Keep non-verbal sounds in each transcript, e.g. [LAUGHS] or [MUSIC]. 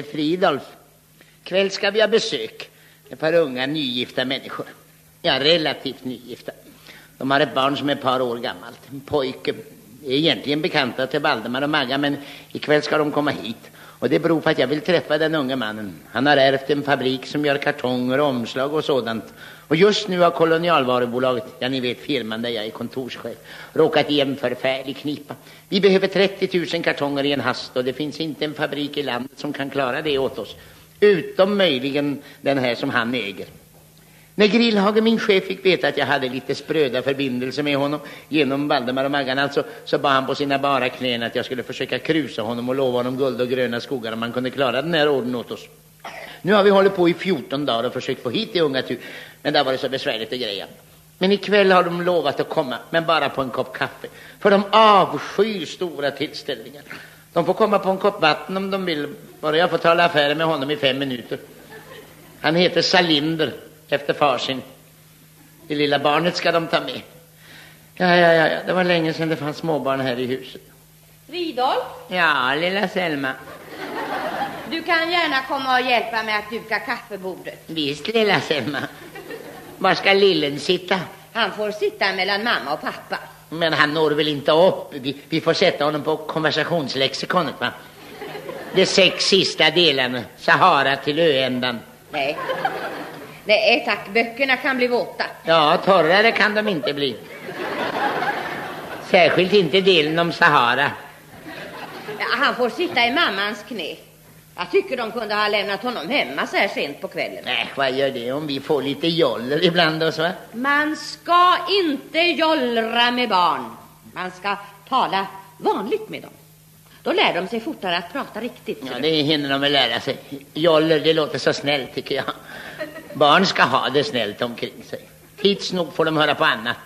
Det är Fridolf. Kväll ska vi ha besök. Ett par unga nygifta människor. Ja, relativt nygifta. De har ett barn som är ett par år gammalt. En pojke. Är egentligen bekanta till Valdemar och Magga men ikväll ska de komma hit. Och det beror på att jag vill träffa den unge mannen. Han har ärvt en fabrik som gör kartonger och omslag och sådant. Och just nu har kolonialvarubolaget, ja ni vet firman där jag är kontorschef, råkat i en förfärlig knipa. Vi behöver 30 000 kartonger i en hast och det finns inte en fabrik i landet som kan klara det åt oss. Utom möjligen den här som han äger. När Grillhage, min chef, fick veta att jag hade lite spröda förbindelser med honom genom Valdemar och Maggan alltså, så bad han på sina bara knän att jag skulle försöka krusa honom och lova honom guld och gröna skogar om han kunde klara den här orden åt oss. Nu har vi hållit på i 14 dagar och försökt få hit det unga tur, men det har varit så besvärligt att greja. Men ikväll har de lovat att komma, men bara på en kopp kaffe. För de avskyr stora tillställningar. De får komma på en kopp vatten om de vill, bara jag får tala affärer med honom i fem minuter. Han heter Salinder efter far sin. Det lilla barnet ska de ta med. Ja, ja, ja, det var länge sedan det fanns småbarn här i huset. Fridolf, Ja, lilla Selma. du kan gärna komma och hjälpa mig att duka kaffebordet. Visst, lilla Selma. Var ska lillen sitta? Han får sitta mellan mamma och pappa. Men han når väl inte upp? Vi, vi får sätta honom på konversationslexikonet, va? De sex sista delarna, Sahara till öändan. Nej. Nej, tack. Böckerna kan bli våta. Ja, torrare kan de inte bli. Särskilt inte delen om Sahara. Ja, han får sitta i mammans knä. Jag tycker de kunde ha lämnat honom hemma så här sent på kvällen. Nej, vad gör det om vi får lite joller ibland och så? Man ska inte jollra med barn. Man ska tala vanligt med dem. Då lär de sig fortare att prata riktigt. Ja, det hinner de väl lära sig. Joller, det låter så snällt tycker jag. Barn ska ha det snällt omkring sig. Tids nog får de höra på annat.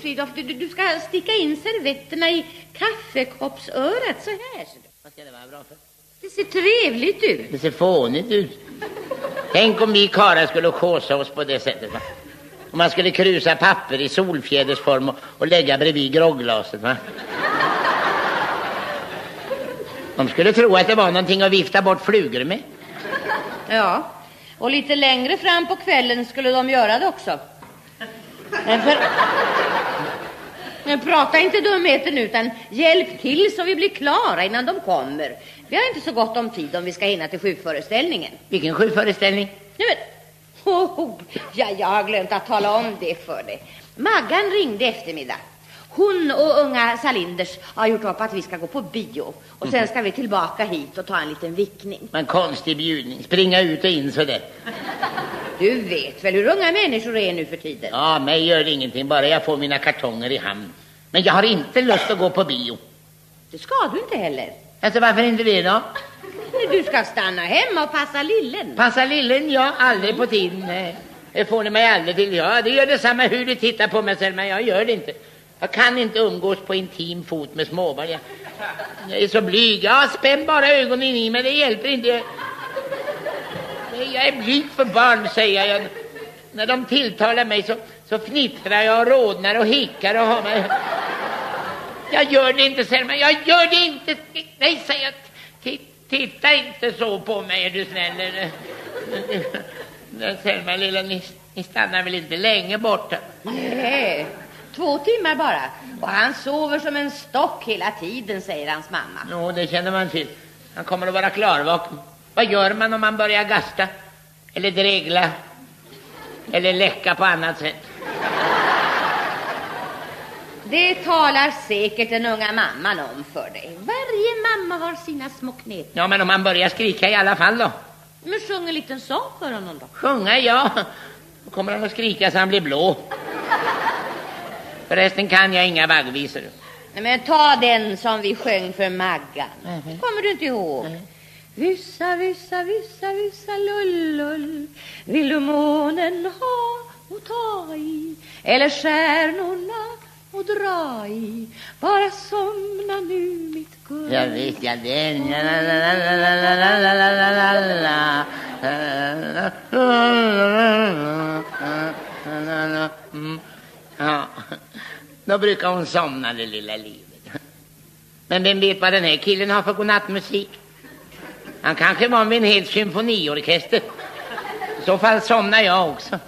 Fridolf, du, du ska sticka in servetterna i kaffekoppsörat så här. Vad ska det vara bra för? Det ser trevligt ut. Det ser fånigt ut. Tänk om vi karlar skulle kåsa oss på det sättet. Va? Om man skulle krusa papper i solfjädersform och, och lägga bredvid grogglaset. Va? De skulle tro att det var någonting att vifta bort flugor med. Ja, och lite längre fram på kvällen skulle de göra det också. Men, för... Men prata inte dumheter nu, utan hjälp till så vi blir klara innan de kommer. Vi har inte så gott om tid om vi ska hinna till sjukföreställningen. Vilken sjuföreställning? Nej, men... Oh, ja, jag har glömt att tala om det för dig. Maggan ringde eftermiddag. Hon och unga Salinders har gjort upp att vi ska gå på bio. Och sen ska vi tillbaka hit och ta en liten vickning. En konstig bjudning. Springa ut och in sådär. Du vet väl hur unga människor är nu för tiden? Ja, mig gör det ingenting, bara jag får mina kartonger i hamn. Men jag har inte lust att gå på bio. Det ska du inte heller. Alltså varför inte det då? Du ska stanna hemma och passa lillen. Passa lillen, ja, aldrig på tiden. Det får ni mig aldrig till. Ja, det gör detsamma hur du tittar på mig, Selma. Jag gör det inte. Jag kan inte umgås på intim fot med småbarn. Jag, jag är så blyg. Ja, spänn bara ögonen i mig, det hjälper inte. Jag, jag är blyg för barn, säger jag. När de tilltalar mig så, så fnittrar jag och rodnar och hickar och har mig... Jag gör det inte, Selma. Jag gör det inte. Nej, säger jag. Titta inte så på mig, är du snäll. Selma, lilla, ni, ni stannar väl inte länge borta? Nej, två timmar bara. Och han sover som en stock hela tiden, säger hans mamma. Jo, det känner man till. Han kommer att vara klarvaken. Vad gör man om man börjar gasta? Eller dregla? Eller läcka på annat sätt? Det talar säkert den unga mamman om för dig. Varje mamma har sina små knep. Ja, men om han börjar skrika i alla fall då? Men sjung en liten sång för honom då. Sjunga, ja. Då kommer han att skrika så han blir blå. Förresten kan jag inga vaggvisor. Nej, men ta den som vi sjöng för Maggan. Mhm. Kommer du inte ihåg? Vyssa, vyssa, vyssa, vyssa, lullull Vill du månen ha och ta i Eller stjärnorna och dra i Bara somna nu mitt gull Jag vet jag det Ja, då brukar hon somna det lilla livet Men vem vet vad den här killen har för godnattmusik Han kanske var med en hel symfoniorkester I så fall somnar jag också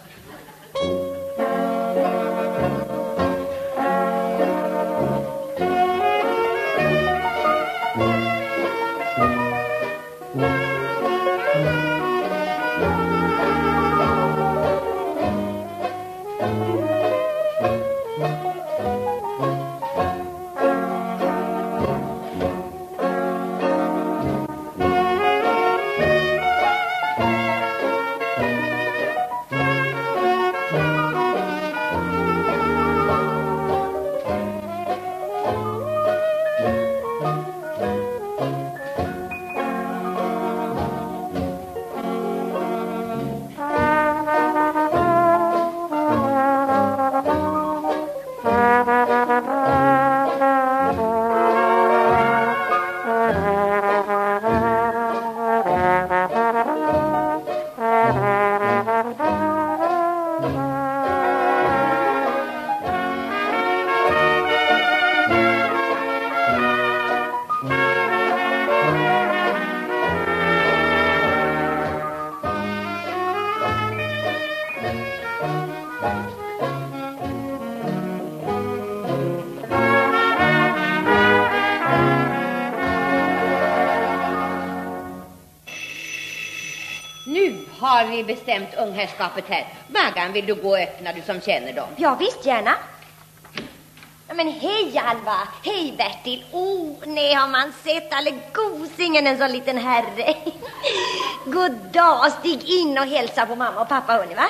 vi bestämt ungherrskapet här. Maggan, vill du gå och öppna, du som känner dem? Ja, visst gärna. Ja, Men hej Alva, hej Bertil. Oh, nej har man sett alle gosingen en sån liten herre. [LAUGHS] God dag, stig in och hälsa på mamma och pappa hörni va.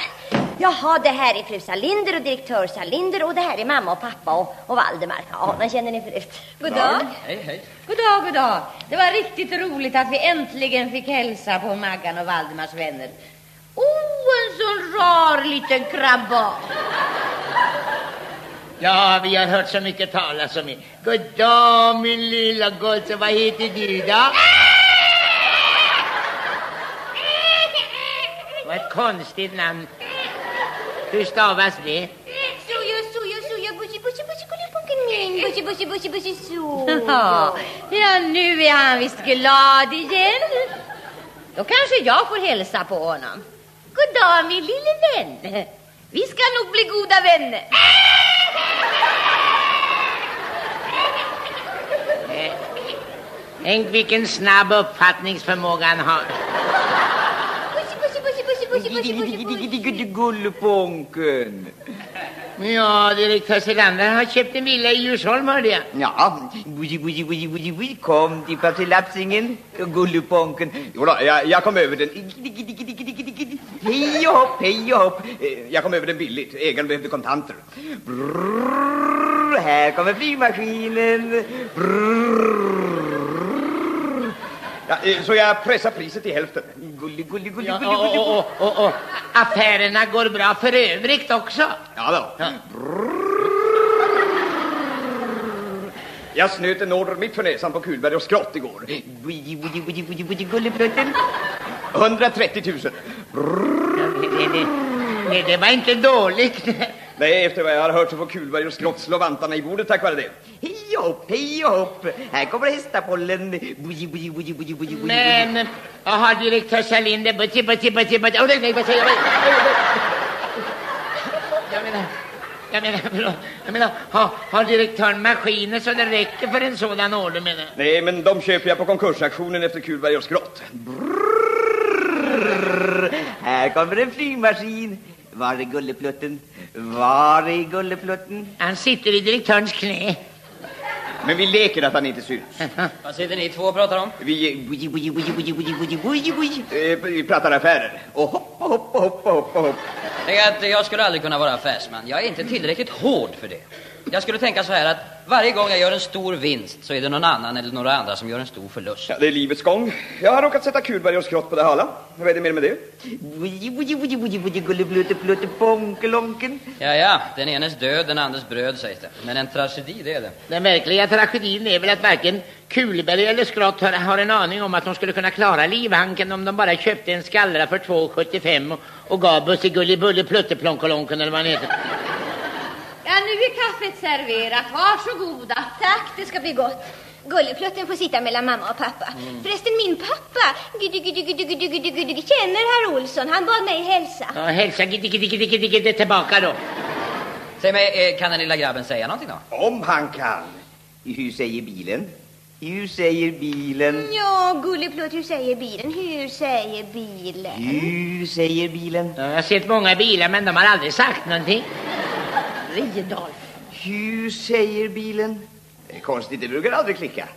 Jaha, det här är fru Salinder och direktör Salinder och det här är mamma och pappa och, och Valdemar. Ja, honom känner ni förut. God dag. Hej, hej. God dag, god dag. Det var riktigt roligt att vi äntligen fick hälsa på Maggan och Valdemars vänner. Oh, en sån rar liten krabba. Ja, vi har hört så mycket talas om er. God dag min lilla gosse, vad heter du då? Vad ett konstigt namn. Hur stavas det? Soja, soja, soja, bussi, bussi, bussi, gullipunken min. Bussi, bussi, bussi, bussi, så. [LAUGHS] Ja, ja, nu är han visst glad igen. Då kanske jag får hälsa på honom. God dag, min lille vän. Vi ska nog bli goda vänner. Tänk vilken snabb uppfattningsförmåga han har. Bussi, bussi, bussi, bussi, bussi, bussi, bussi, bussi. Men Ja, direktör Selander har köpt en villa i Djursholm, hörde jag. Ja, buji, buji, buji, buji, buji, kom till patilapsingen, Gulleponken. Jodå, jag, jag kom över den. Hej och hopp, hej och hopp. Eh, jag kom över den billigt. Ägaren behövde kontanter. Brrr, här kommer flygmaskinen. Brrr. Ja, eh, så jag pressar priset till hälften. Gulli, gulli, gulli, Ja, gulli, och, gulli. och, och, och, och affärerna går bra för övrigt också. Ja då. Ja. Jag snöt en order mitt för näsan på Kulberg och Skrott igår. Buji, buji, buji, buji, buji, Gulleplutten. 130 000. Ja, det, det, det, det, det var inte dåligt. Nej, efter vad jag har hört så får Kulberg och Skrott slå vantarna i bordet tack vare det. Hopp, hej och hopp. Här kommer hästapollen. Buji, buji, buji, buji, buji, buji. Men vad har direktör Salinder... Butchi, butchi, butchi, butchi... Oh, nej, nej, vad säger jag? Jag menar... Jag menar, förlåt. Jag menar, har, har direktören maskiner så det räcker för en sådan order, menar jag? Nej, men de köper jag på konkursaktionen efter Kulberg och Skrott. Brrrr. Här kommer en flygmaskin. Var är Gulleplutten? Var är Gulleplutten? Han sitter i direktörens knä. Men vi leker att han inte syns. Vad sitter ni två och pratar om? Vi... Vi pratar affärer. Och hoppa, hoppa, hoppa, hoppa, hoppa. Jag skulle aldrig kunna vara affärsman. Jag är inte tillräckligt hård för det. Jag skulle tänka så här att varje gång jag gör en stor vinst så är det någon annan eller några andra som gör en stor förlust. Ja, det är livets gång. Jag har råkat sätta Kulberg och Skrott på det hala. Vad är det mer med det? Buji, buji, buji, buji, buji, gulleblutte, plutte, ponkelonken. Ja, ja, den enes död, den andres bröd sägs det. Men en tragedi, det är det. Den verkliga tragedin är väl att varken Kulberg eller Skrott har, har en aning om att de skulle kunna klara livhanken om de bara köpte en skallra för 2,75 och, och gav Bussi Gullibulle Plutteplonkolonken eller vad han heter. Ja, nu är kaffet serverat. Varsågoda. Tack, det ska bli gott. Gulleplutten får sitta mellan mamma och pappa. Förresten, min pappa, gudu, gudu, gudu, gudu, gudu, gudu, känner herr Olsson. Han bad mig hälsa. Ja, hälsa gitti, tillbaka då. Säg mig, eh, kan den lilla grabben säga någonting då? Om han kan. Hur säger bilen? Hur säger bilen? Ja, Gulleplutt, hur säger bilen? Hur säger bilen? Hur säger bilen? Ja, jag har sett många bilar men de har aldrig sagt någonting. Ridolf. Hur säger bilen? Konstigt, det brukar aldrig klicka.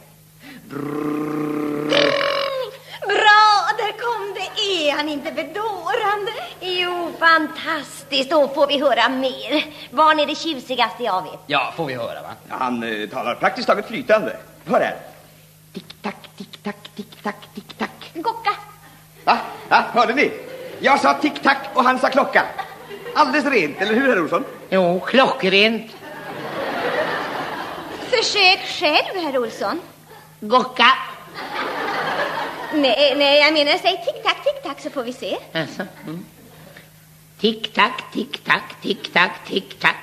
Bra, där kom det. Är han inte bedårande? Jo, fantastiskt. Då får vi höra mer. Barn är det tjusigaste jag vet. Ja, får vi höra va? Han eh, talar praktiskt taget flytande. Hör här. Tick-tack, tick-tack, tick-tack, tick-tack. Gocka. Va? Ja, hörde ni? Jag sa tick-tack och han sa klocka. Alldeles rent, eller hur herr Olsson? Jo, klockrent. Försök själv, herr Olsson. Gocka. Nej, nej, jag menar säg tick-tack, tick-tack så får vi se. Alltså, mm. Tick-tack, tick-tack, tick-tack, tick-tack.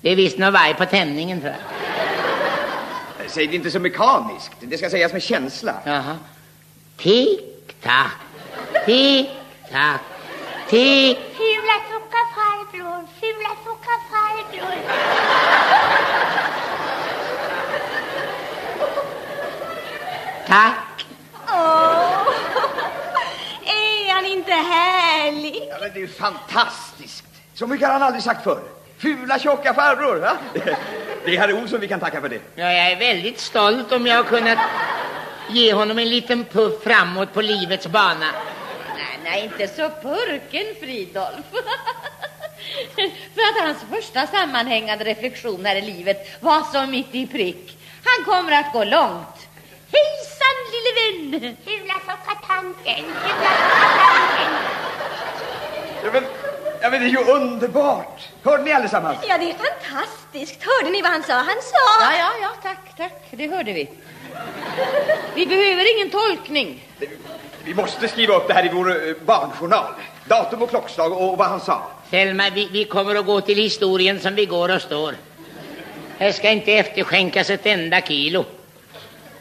Det är visst någon varg på tändningen tror jag. Säg det inte så mekaniskt. Det ska sägas med känsla. Jaha. Tick-tack, tick-tack, tick... Tjocka farbror, fula tjocka farbror. Tack. Åh, är han inte härlig? Ja, men det är ju fantastiskt. Så mycket har han aldrig sagt förr. Fula tjocka farbror, va? [LAUGHS] Det är herr Olsson vi kan tacka för det. Ja, jag är väldigt stolt om jag har kunnat ge honom en liten puff framåt på livets bana. Nej, inte så purken, Fridolf. [LAUGHS] För att hans första sammanhängande reflektion här i livet var så mitt i prick. Han kommer att gå långt. Hejsan, lille vän! Fula tjocka tanken. Ja, men, ja, men det är ju underbart. Hörde ni allesammans? Ja, det är fantastiskt. Hörde ni vad han sa? Han sa... Ja, ja, ja, tack, tack. Det hörde vi. [LAUGHS] Vi behöver ingen tolkning. Vi måste skriva upp det här i vår eh, barnjournal. Datum och klockslag och vad han sa. Selma, vi, vi kommer att gå till historien som vi går och står. Här ska inte efterskänkas ett enda kilo.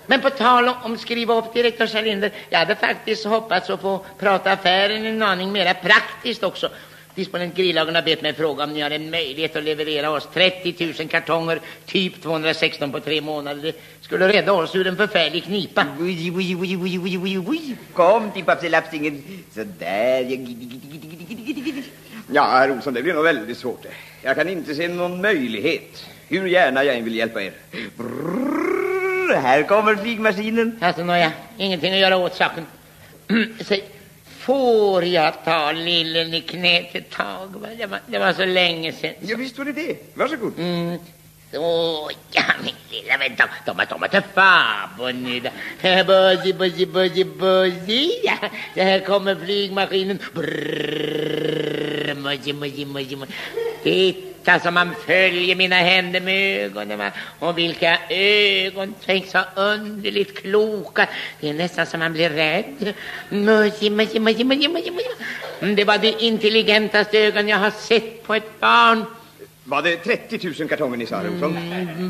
Men på tal om, om skriva upp direktör Salinder, jag hade faktiskt hoppats att få prata affären en aning mera praktiskt också. Disponent Grillagen har bett mig fråga om ni har en möjlighet att leverera oss 30 000 kartonger, typ 216 på tre månader. Det skulle rädda oss ur en förfärlig knipa. Kom till pappselapsingen. Så där. ja, herr Olsson, det blir nog väldigt svårt. Jag kan inte se någon möjlighet. Hur gärna jag än vill hjälpa er. Brrr, här kommer flygmaskinen. Alltså, nåja, ingenting att göra åt saken. [CLEARS THROAT] Säg, får jag ta lillen i knät ett tag? Det var, det var så länge sedan. Ja, visst var det det. Varsågod. Mm. Så, ja, min lilla vän, de, de har kommit till farbrorn nu. då. Buzzy, buzzy, buzzy, buzzy. Ja, det här kommer flygmaskinen. Brrrr, muzzy, muzzy, muzzy, muzzy. Alltså som man följer mina händer med ögonen. Va? Och vilka ögon, tänk så underligt kloka. Det är nästan som man blir rädd. Muzzy, muzzy, muzzy, muzzy, muzzy, Det var de intelligentaste ögon jag har sett på ett barn. Var det 30 000 kartonger ni sa, Olsson?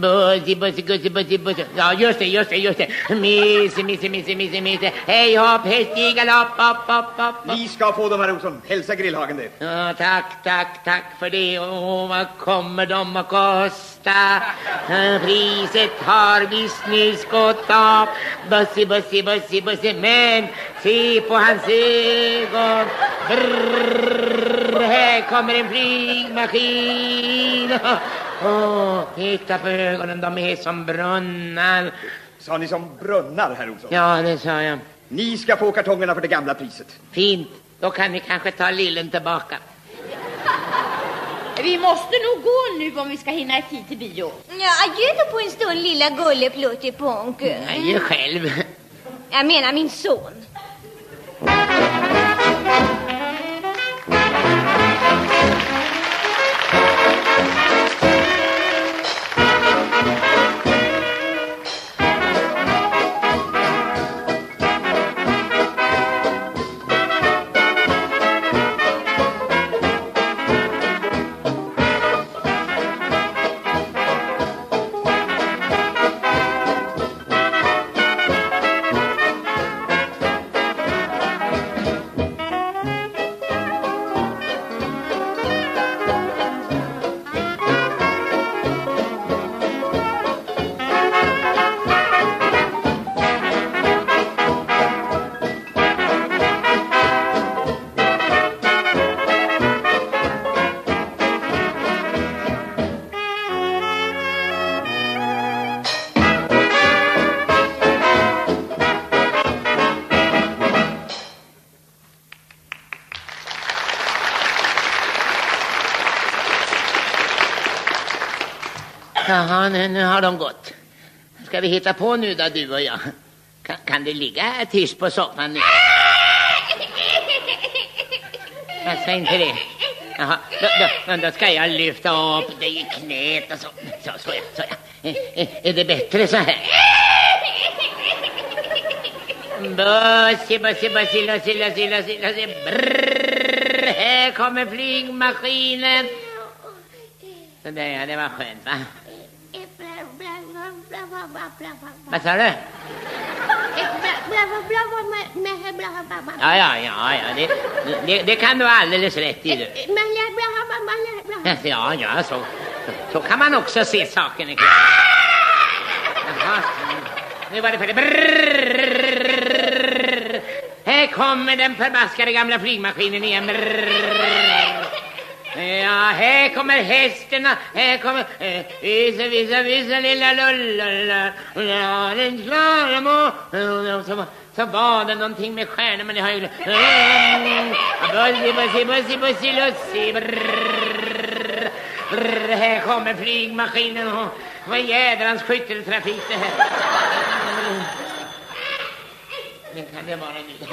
Buzzy, buzzy, guzzy, buzzy, buzzy. Ja, just det, just det, just det. Misse, misse, misse, misse, misse. Hej hopp, häst i galopp, hopp, hopp, hopp. Ni ska få dem, herr Olsson. Hälsa Grillhagen det. Ja, tack, tack, tack för det. Åh, vad kommer de att kosta? Priset har visst nyss gått av. Bussi, bussi, bussi, bussi. Men se på hans ögon. Brrr, här kommer en flygmaskin. Åh, titta på ögonen, de är som brunnar. Sa ni som brunnar, herr Olsson? Ja, det sa jag. Ni ska få kartongerna för det gamla priset. Fint. Då kan ni kanske ta lillen tillbaka. Vi måste nog gå nu om vi ska hinna i tid till bio. Ja, adjö då på en stund, lilla gullepluttipånk. Är själv. Jag menar min son. Jaha, nu, nu har de gått. Ska vi hitta på nu då, du och jag? Kan, kan du ligga tyst på soffan nu? Jag säger inte det. Jaha, då, då, då ska jag lyfta upp dig i knät och så. Så, så, ja, så ja. Är, är- det bättre så här? Bussi, bussi, bussi, lussi, lussi, lussi, lussi. Brrrr, här kommer flygmaskinen. Så där, ja, det var skönt, va? Vad sa du? Ja, ja, ja, ja. Det, det, det kan du ha alldeles rätt i, du. Ja, ja, så, så kan man också se saken. Jaha, nu var det färdigt. Här kommer den förbaskade gamla flygmaskinen igen. Brrr. Ja, här kommer hästarna, här kommer... eh, Visa, visa, visa, lilla lulla, lulla, den klara må... Så, så var det någonting med stjärnor, men det har jag glömt. Mm. Bussi, bussi, bussi, bussi, lussi. Brrrr. Brrrr. Här kommer flygmaskinen och vad jädrans skytteltrafik det här. Det kan det vara nu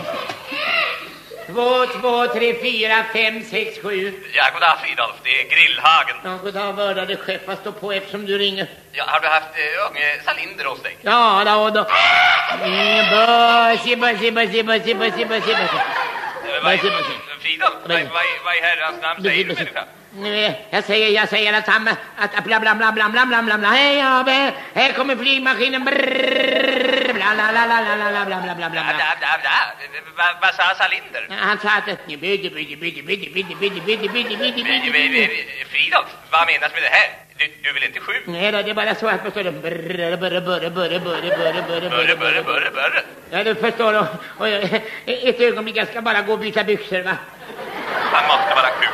två, två, tre, fyra, fem, sex, sju. Ja, god Fridolf, det är Grillhagen. Ja, god vördade chef, vad står på eftersom du ringer? Ja, har du haft eh, unge Salinder hos dig? Ja, då, då. Bussi, bussi, bussi, bussi, bussi, bussi, bussi. Fridolf, vad i herrans namn säger du människa? Eh, jag säger, jag säger att han, att bla bla bla bla bla bla bla, hej, här kommer flygmaskinen, brrrr. Vad, vad sa Salinder? Han sa att, Eh, eh, Fridolf, vad menas med det här? Du, du är väl inte sjuk? Nej då, det är bara så att förstår du, brrrr, burre, burre, burre, burre, burre, burre, Burre, burre, burre, burre. Ja, du förstår. Och, och, ett ögonblick, jag ska bara gå och byta byxor, va? Han måste vara sjuk.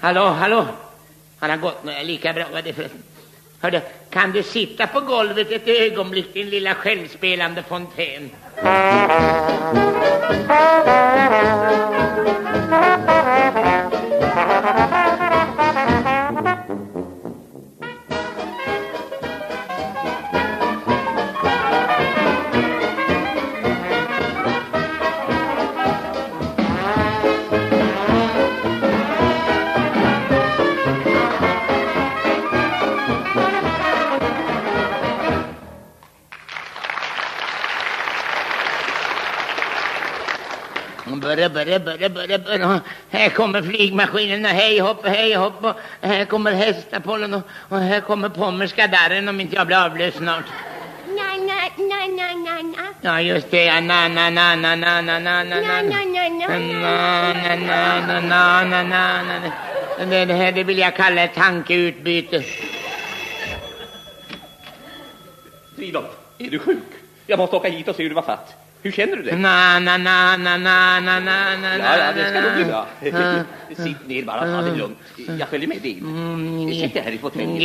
Hallå, hallå? Han har gått lika bra var det förresten. Hördu, kan du sitta på golvet ett ögonblick, din lilla självspelande fontän? Burre, burre, burre, burre, burre. Här kommer flygmaskinen och hej hopp, hej hopp. Och här kommer hästapollen och, och här kommer pommerska darren om inte jag blir avlöst snart. Ja, just det. Ja, na, na, na, na, na, na, na, na, na. Na, na, na, na, na, na, na, na. Det, det här det vill jag kalla ett tankeutbyte. Fridolf, är du sjuk? Jag måste åka hit och se hur du var fatt. Hur känner du dig? Na, na, na, na, na, na, na, na, Ja, ja, det ska nog bli na. bra. Sitt ner bara, ta det lugnt. Jag följer med dig in. Sitt här i fåtöljen.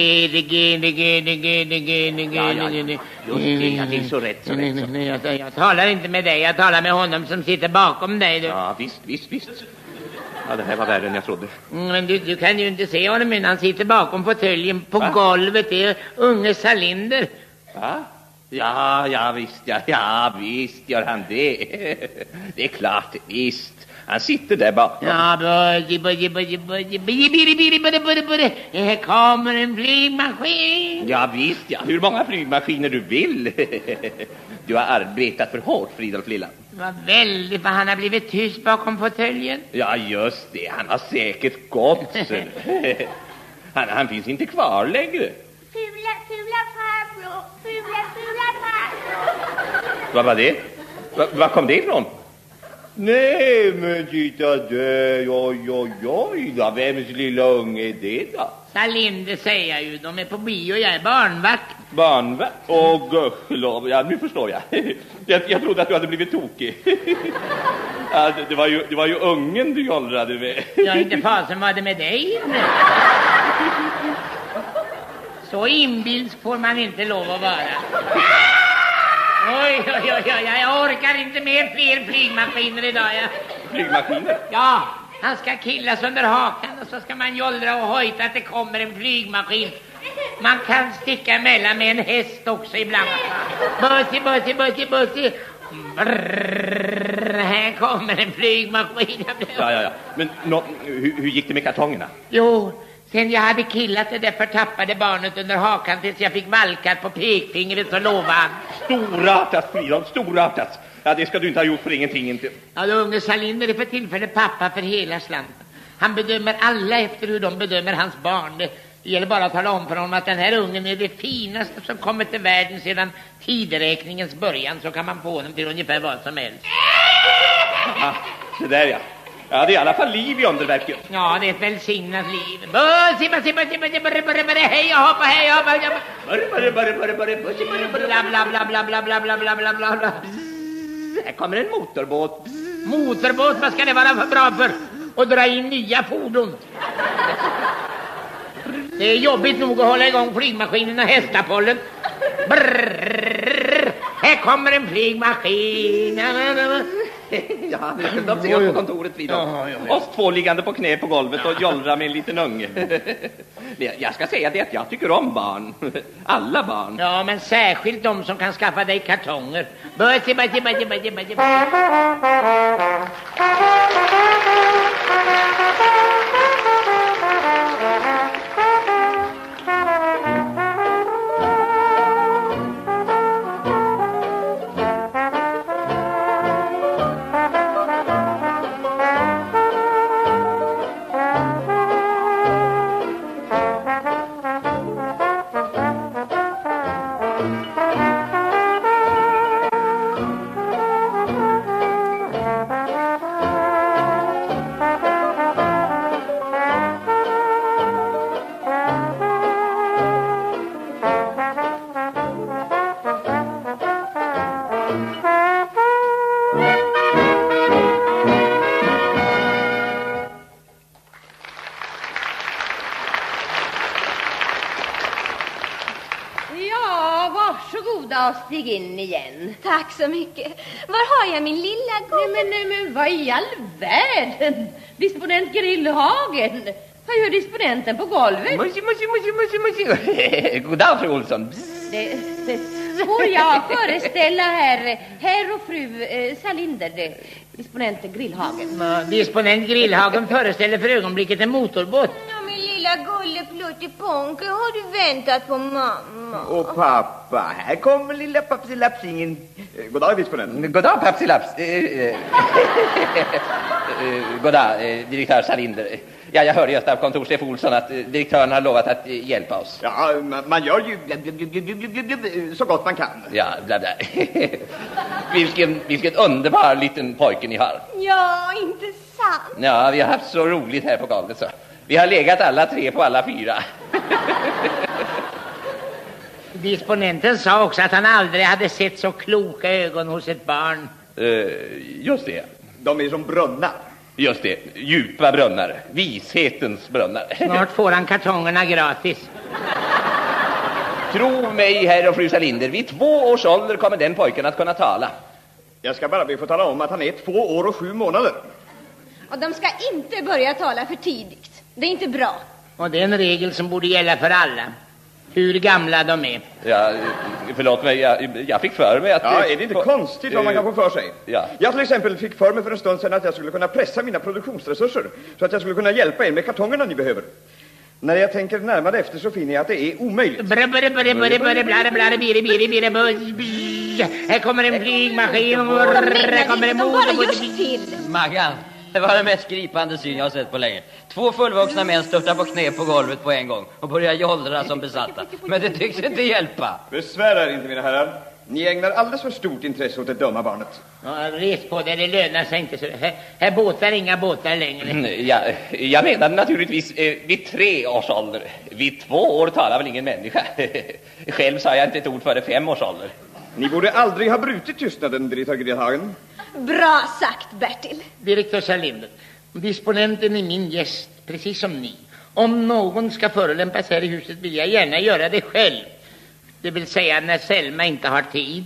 Ja, ja. Just det, ja, det är så rätt, så rätt. nej, jag, jag talar inte med dig, jag talar med honom som sitter bakom dig. Du. Ja, visst, visst, visst. Ja, det här var värre än jag trodde. Mm, Men du, du kan ju inte se honom men han sitter bakom fåtöljen på Va? golvet. Det är unge Salinder. Va? Ja, ja, visst, ja, ja, visst gör han det. Det är klart, visst. Han sitter där bakom. Ja, buddy, buddy, buddy, buddy, buddy, buddy, buddy, buddy, buddy. Här kommer en flygmaskin. Ja, visst, ja. Hur många flygmaskiner du vill. Du har arbetat för hårt, Fridolf Lilla. Vad väldigt vad han har blivit tyst bakom fåtöljen. Ja, just det. Han har säkert gått. Han, han finns inte kvar längre. Fula, fula farbror, fula, fula. Vad var det? Va, var kom det ifrån? Nej, men titta där. Oj, oj, oj. Ja, vems lilla unge är det då? Salinder säger jag ju, de är på bio, jag är barnvakt. Barnvakt? Åh, gudskelov. Ja, nu förstår jag. [LAUGHS] jag. Jag trodde att du hade blivit tokig. [LAUGHS] ja, det, det, var ju, det var ju ungen du jollrade med. Ja, inte fasen var det med dig. [LAUGHS] Så inbilsk får man inte lov att vara. Oj, oj, oj, oj, jag orkar inte med fler flygmaskiner idag. Jag. Flygmaskiner? Ja, Han ska killas under hakan och så ska man jollra och hojta att det kommer en flygmaskin. Man kan sticka emellan med en häst också ibland. Bussi, bussi, bussi, bussi. Brrr, här kommer en flygmaskin. Ja, ja, ja. Men nå, hur, hur gick det med kartongerna? Jo, sen jag hade killat det där förtappade barnet under hakan tills jag fick valkat på pekfingret så lovade han. Storartat, Fridolf, storartat. Ja, det ska du inte ha gjort för ingenting inte. Ja, då unge Salinder är för tillfället pappa för hela slanten. Han bedömer alla efter hur de bedömer hans barn. Det, gäller bara att tala om för honom att den här ungen är det finaste som kommit till världen sedan tideräkningens början så kan man få honom till ungefär vad som helst. Ah, det där ja. Ja, det är i alla fall liv i underverket. Ja, det är ett välsignat liv. Bussi, bussi, bussi, bussi, burre, burre, hej och hoppa, hej och hoppa. Burre, burre, burre, burre, burre, burre, burre. Bla, bla, bla, bla, bla, bla, bla, bla, bla, bla, bla. Här kommer en motorbåt. Motorbåt, vad ska det vara för bra för? Att dra in nya fordon. Det är jobbigt nog att hålla igång flygmaskinen och hästapollen. Brrrr, här kommer en flygmaskin. Ja, nu ska de se oss på kontoret, ja, ja. Oss två liggande på knä på golvet och jollra med en liten unge. [LAUGHS] Jag ska säga det att jag tycker om barn. [LAUGHS] Alla barn. Ja, men särskilt de som kan skaffa dig kartonger. Bussi, bussi, bussi, bussi, bussi. Ja, in igen. Tack så mycket. Var har jag min lilla Nej, gull? men, nej, men vad i all världen? Disponent Grillhagen. Vad gör disponenten på golvet? Musi, musi, musi, musi, musi. [LAUGHS] God dag, fru Olsson. Det, det, får jag föreställa herr, herr och fru eh, Salinder, det, disponenten Grillhagen? Disponent Grillhagen föreställer för ögonblicket en motorbåt. Lilla gulleplutte-Ponke, har du väntat på mamma? Och pappa, här kommer lilla papsilapsingen. Eh, God dag, disponent. God dag, papsilaps. Eh, eh, God dag, direktör Salinder. Ja, jag hörde just av kontorschef Olsson att direktören har lovat att hjälpa oss. Ja, man, gör ju så gott man kan. Ja, bla bla. [LAUGHS] vilken, vilken underbar liten pojke ni har. Ja, inte sant? Ja, vi har haft så roligt här på golvet så. Vi har legat alla tre på alla fyra. Disponenten sa också att han aldrig hade sett så kloka ögon hos ett barn. Eh, just det. De är som brunnar. Just det. Djupa brunnar. Vishetens brunnar. Snart får han kartongerna gratis. Tro mig, herr och fru Salinder, vid två års ålder kommer den pojken att kunna tala. Jag ska bara be få tala om att han är två år och sju månader. Och de ska inte börja tala för tidigt. Det är inte bra. Och det är en regel som borde gälla för alla. Hur gamla de är. Ja, förlåt mig, jag, jag fick för mig att... Ja, är det inte konstigt vad man kan få för sig? Ja. Jag till exempel fick för mig för en stund sedan att jag skulle kunna pressa mina produktionsresurser så att jag skulle kunna hjälpa er med kartongerna ni behöver. När jag tänker närmare efter så finner jag att det är omöjligt. Här kommer en flygmaskin. Här kommer en De bara motor. görs till. Maggan, det var den mest gripande syn jag har sett på länge. Två fullvuxna män störtar på knä på golvet på en gång och börjar jollra som besatta. Men det tycks inte hjälpa. Besvär er inte mina herrar. Ni ägnar alldeles för stort intresse åt det dumma barnet. Ja, res på det, det lönar sig inte. Så. Här, här båtar inga båtar längre. Mm, Ja, jag menade naturligtvis eh, vid tre års ålder. Vid två år talar väl ingen människa. [LAUGHS] Själv sa jag inte ett ord före fem års ålder. Ni borde aldrig ha brutit tystnaden, direktör Grillhagen. Bra sagt, Bertil. Direktör Salinder, disponenten är min gäst, precis som ni. Om någon ska förolämpas här i huset vill jag gärna göra det själv. Det vill säga när Selma inte har tid.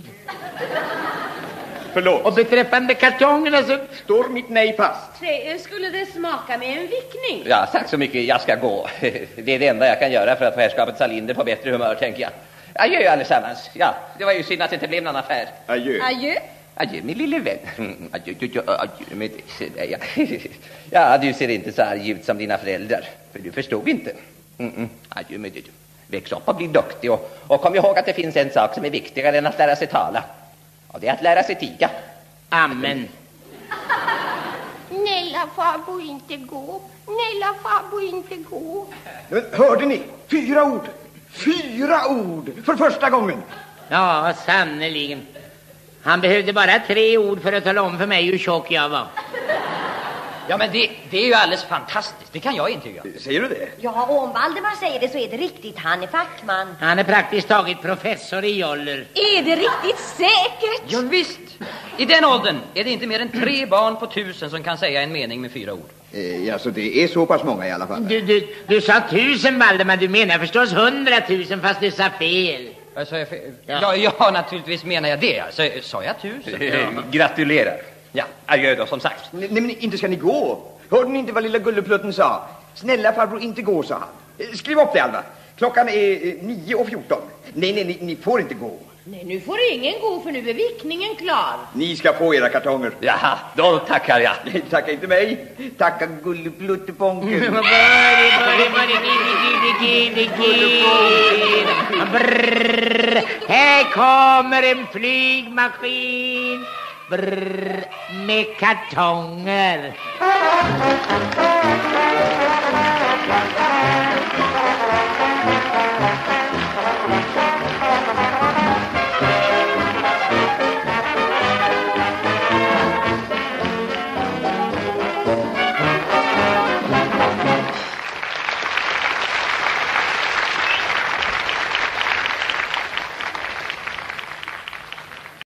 Förlåt. Och beträffande kartongerna så... Står mitt nej fast? Skulle det smaka med en vickning? Ja, tack så mycket. Jag ska gå. [LAUGHS] Det är det enda jag kan göra för att få herrskapet Salinder på bättre humör, tänker jag. Adjö allesammans. Ja, det var ju synd att det inte blev någon affär. Adjö. Adjö. Adjö, min lille vän. [LAUGHS] Adjö, adjö, adjö med dig. [LAUGHS] Ja. du ser inte så arg ut som dina föräldrar, för du förstod inte. Mm, mm. Adjö med dig. Väx upp och bli duktig och, och kom ihåg att det finns en sak som är viktigare än att lära sig tala. Och det är att lära sig tiga. Amen. Snälla farbror, inte gå. Snälla farbror, inte gå. Men, hörde ni? Fyra ord. Fyra ord för första gången. Ja, sannerligen. Han behövde bara tre ord för att tala om för mig hur tjock jag var. Ja, men det, det är ju alldeles fantastiskt. Det kan jag intyga. Säger du det? Ja, om Valdemar säger det så är det riktigt. Han är fackman. Han är praktiskt taget professor i joller. Är det riktigt säkert? Ja, visst. I den åldern är det inte mer än tre barn på tusen som kan säga en mening med fyra ord. Eh, ja, så det är så pass många i alla fall. Du, du, du sa tusen, Valdemar. Du menar förstås hundratusen, fast du sa fel. Vad sa jag fel? Ja. Ja. Ja, naturligtvis menar jag det. Alltså, sa jag tusen? Eh, Gratulerar. Ja, adjö då, som sagt. Nej, men inte ska ni gå. Hörde ni inte vad lilla gulleplutten sa? Snälla farbror, inte gå, sa han. Eh, Skriv upp det, Alva. Klockan är eh, 9 och 14. Nej, nej, ni, ni får inte gå. Nej, nu får ingen gå för nu är vickningen klar. Ni ska få era kartonger. Jaha, då tackar jag. Tacka inte mig. Tacka gulleplutteponken. [LAUGHS] Brrrr! Här kommer en flygmaskin Brrrr! med kartonger.